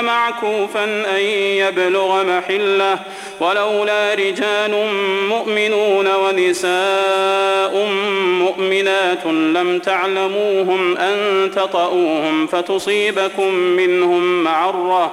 معكوفا أن يبلغ محلة ولولا رجال مؤمنون ونساء مؤمنات لم تعلموهم أن تطؤوهم فتصيبكم منهم معرة.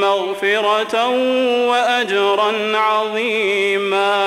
مغفرة وأجرا عظيما.